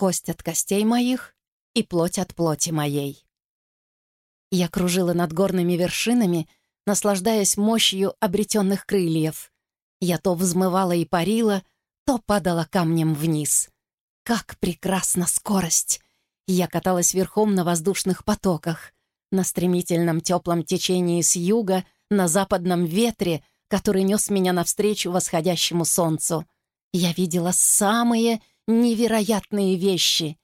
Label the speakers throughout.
Speaker 1: кость от костей моих и плоть от плоти моей. Я кружила над горными вершинами, наслаждаясь мощью обретенных крыльев. Я то взмывала и парила, то падала камнем вниз. Как прекрасна скорость! Я каталась верхом на воздушных потоках, на стремительном теплом течении с юга, на западном ветре, который нес меня навстречу восходящему солнцу. Я видела самые невероятные вещи.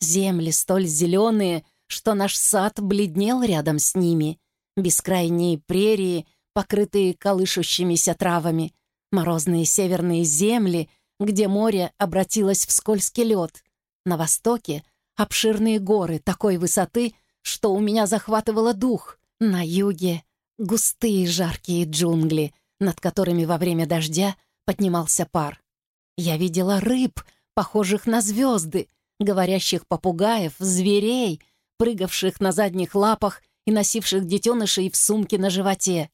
Speaker 1: Земли столь зеленые, что наш сад бледнел рядом с ними. Бескрайние прерии, покрытые колышущимися травами. Морозные северные земли, где море обратилось в скользкий лед. На востоке — обширные горы такой высоты, что у меня захватывало дух. На юге — густые жаркие джунгли, над которыми во время дождя поднимался пар. Я видела рыб, похожих на звезды, говорящих попугаев, зверей, прыгавших на задних лапах и носивших детенышей в сумке на животе.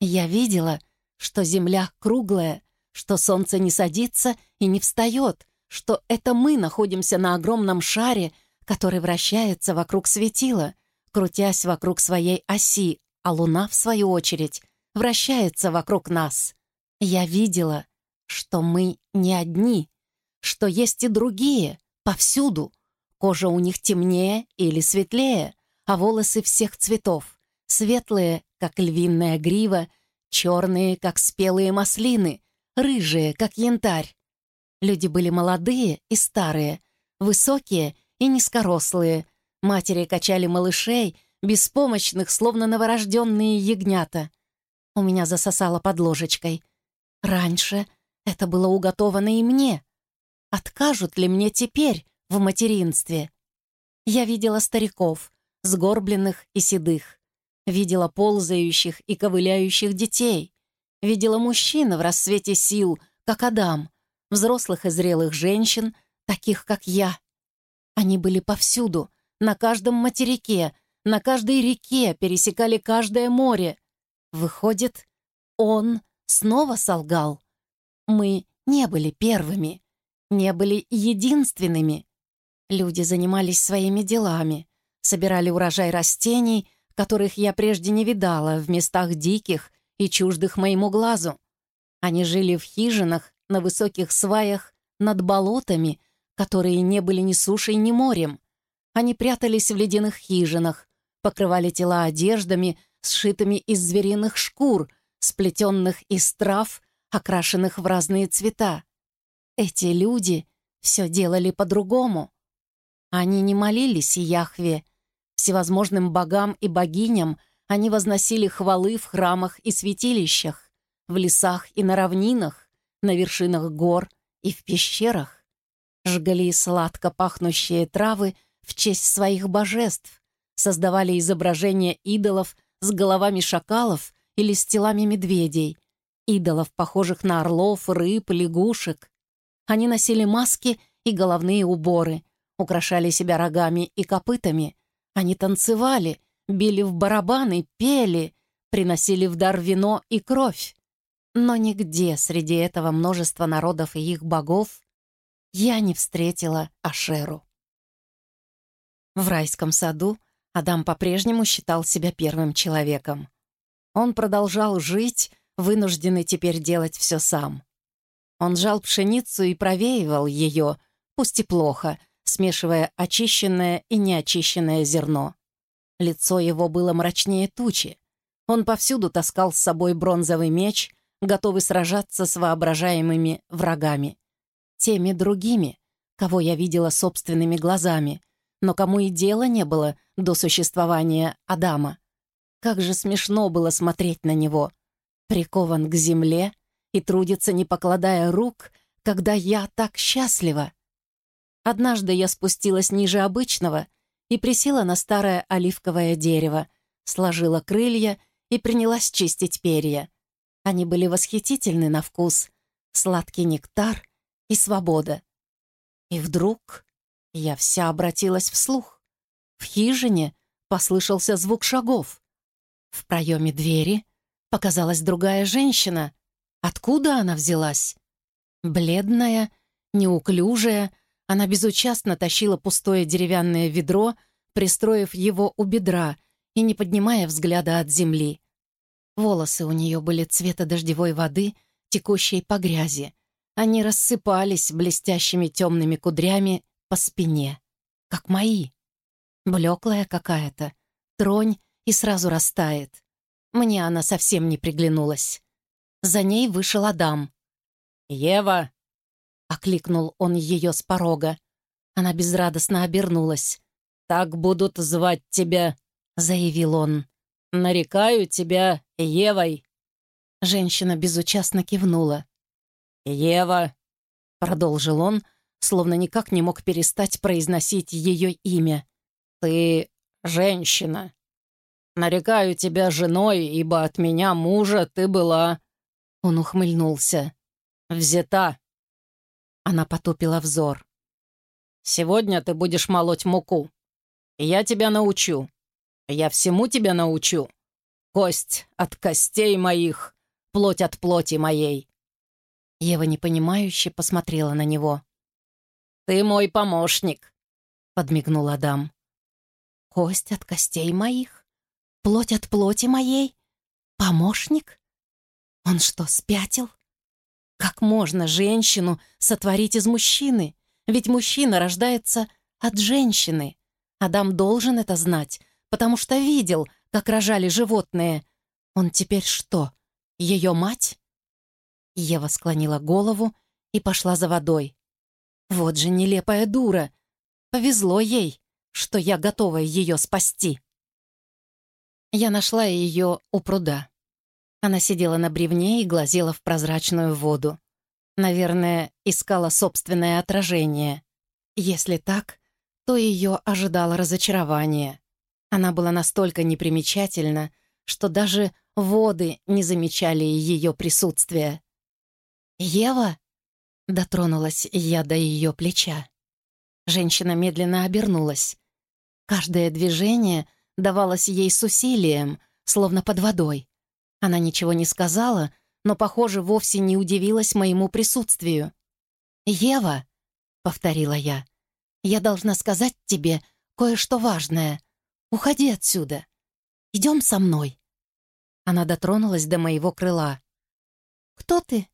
Speaker 1: Я видела, что земля круглая, что солнце не садится и не встает, что это мы находимся на огромном шаре, который вращается вокруг светила, крутясь вокруг своей оси, а луна, в свою очередь, вращается вокруг нас. Я видела, что мы не одни, что есть и другие, повсюду. Кожа у них темнее или светлее, а волосы всех цветов. Светлые, как львиная грива, черные, как спелые маслины, рыжие, как янтарь. Люди были молодые и старые, высокие и низкорослые. Матери качали малышей, беспомощных, словно новорожденные ягнята. У меня засосало под ложечкой. Раньше это было уготовано и мне. Откажут ли мне теперь в материнстве? Я видела стариков, сгорбленных и седых. Видела ползающих и ковыляющих детей. Видела мужчин в рассвете сил, как Адам, взрослых и зрелых женщин, таких, как я. Они были повсюду, на каждом материке, на каждой реке, пересекали каждое море. Выходит, он снова солгал. Мы не были первыми, не были единственными. Люди занимались своими делами, собирали урожай растений, которых я прежде не видала в местах диких и чуждых моему глазу. Они жили в хижинах, на высоких сваях, над болотами, которые не были ни сушей, ни морем. Они прятались в ледяных хижинах, покрывали тела одеждами, сшитыми из звериных шкур, сплетенных из трав окрашенных в разные цвета. Эти люди все делали по-другому. Они не молились Яхве, всевозможным богам и богиням они возносили хвалы в храмах и святилищах, в лесах и на равнинах, на вершинах гор и в пещерах. Жгли сладко пахнущие травы в честь своих божеств, создавали изображения идолов с головами шакалов или с телами медведей, идолов, похожих на орлов, рыб, лягушек. Они носили маски и головные уборы, украшали себя рогами и копытами. Они танцевали, били в барабаны, пели, приносили в дар вино и кровь. Но нигде среди этого множества народов и их богов я не встретила Ашеру. В райском саду Адам по-прежнему считал себя первым человеком. Он продолжал жить, вынужденный теперь делать все сам. Он жал пшеницу и провеивал ее, пусть и плохо, смешивая очищенное и неочищенное зерно. Лицо его было мрачнее тучи. Он повсюду таскал с собой бронзовый меч, готовый сражаться с воображаемыми врагами. Теми другими, кого я видела собственными глазами, но кому и дела не было до существования Адама. Как же смешно было смотреть на него — прикован к земле и трудится, не покладая рук, когда я так счастлива. Однажды я спустилась ниже обычного и присела на старое оливковое дерево, сложила крылья и принялась чистить перья. Они были восхитительны на вкус, сладкий нектар и свобода. И вдруг я вся обратилась вслух. В хижине послышался звук шагов. В проеме двери показалась другая женщина. Откуда она взялась? Бледная, неуклюжая, Она безучастно тащила пустое деревянное ведро, пристроив его у бедра и не поднимая взгляда от земли. Волосы у нее были цвета дождевой воды, текущей по грязи. Они рассыпались блестящими темными кудрями по спине, как мои. Блеклая какая-то, тронь и сразу растает. Мне она совсем не приглянулась. За ней вышел Адам.
Speaker 2: «Ева!»
Speaker 1: — окликнул он ее с порога. Она безрадостно обернулась.
Speaker 2: «Так будут звать тебя», — заявил он. «Нарекаю тебя Евой».
Speaker 1: Женщина безучастно кивнула.
Speaker 2: «Ева», —
Speaker 1: продолжил он, словно никак не мог перестать произносить ее имя.
Speaker 2: «Ты женщина. Нарекаю тебя женой, ибо от меня мужа ты была...» Он ухмыльнулся. «Взята».
Speaker 1: Она потупила взор.
Speaker 2: «Сегодня ты будешь молоть муку. Я тебя научу. Я всему тебя научу. Кость от костей моих, плоть от плоти моей».
Speaker 1: Ева непонимающе посмотрела на него.
Speaker 2: «Ты мой помощник», — подмигнул Адам.
Speaker 1: «Кость от костей моих? Плоть от плоти моей? Помощник? Он что, спятил?» Как можно женщину сотворить из мужчины? Ведь мужчина рождается от женщины. Адам должен это знать, потому что видел, как рожали животные. Он теперь что, ее мать? Ева склонила голову и пошла за водой. Вот же нелепая дура. Повезло ей, что я готова ее спасти. Я нашла ее у пруда. Она сидела на бревне и глазела в прозрачную воду. Наверное, искала собственное отражение. Если так, то ее ожидало разочарование. Она была настолько непримечательна, что даже воды не замечали ее присутствия. «Ева?» — дотронулась я до ее плеча. Женщина медленно обернулась. Каждое движение давалось ей с усилием, словно под водой. Она ничего не сказала, но, похоже, вовсе не удивилась моему присутствию. «Ева», — повторила я, — «я должна сказать тебе кое-что важное. Уходи отсюда. Идем со мной». Она дотронулась до моего крыла. «Кто ты?»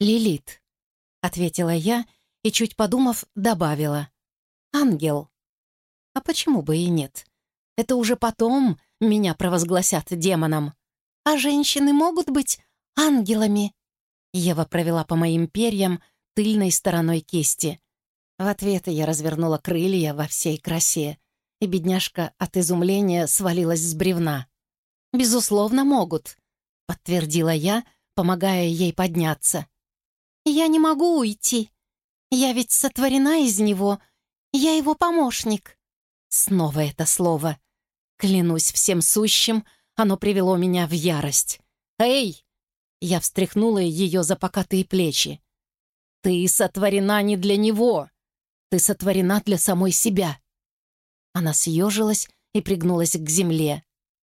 Speaker 1: «Лилит», — ответила я и, чуть подумав, добавила. «Ангел». «А почему бы и нет? Это уже потом меня провозгласят демоном». «А женщины могут быть ангелами?» Ева провела по моим перьям тыльной стороной кисти. В ответ я развернула крылья во всей красе, и бедняжка от изумления свалилась с бревна. «Безусловно, могут», — подтвердила я, помогая ей подняться. «Я не могу уйти. Я ведь сотворена из него. Я его помощник». Снова это слово. Клянусь всем сущим, оно привело меня в ярость. «Эй!» Я встряхнула ее за покатые плечи. «Ты сотворена не для него. Ты сотворена для самой себя». Она съежилась и пригнулась к земле.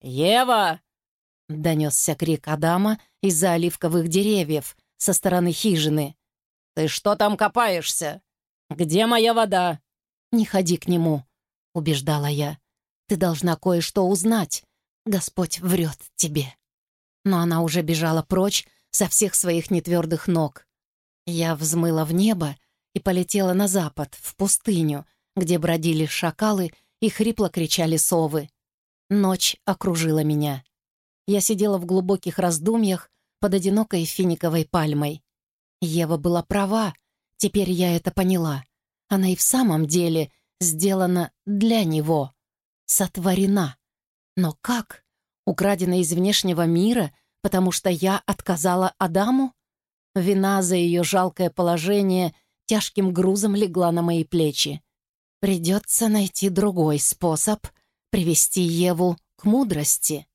Speaker 2: «Ева!»
Speaker 1: — донесся крик Адама из-за оливковых деревьев со стороны хижины.
Speaker 2: «Ты что там копаешься? Где моя вода?»
Speaker 1: «Не ходи к нему», — убеждала я. «Ты должна кое-что узнать. Господь врет тебе». Но она уже бежала прочь со всех своих нетвердых ног. Я взмыла в небо и полетела на запад, в пустыню, где бродили шакалы и хрипло кричали совы. Ночь окружила меня. Я сидела в глубоких раздумьях под одинокой финиковой пальмой. Ева была права, теперь я это поняла. Она и в самом деле сделана для него, сотворена. Но как? Украдена из внешнего мира, потому что я отказала Адаму? Вина за ее жалкое положение тяжким грузом легла на мои плечи. Придется найти другой способ привести Еву к мудрости.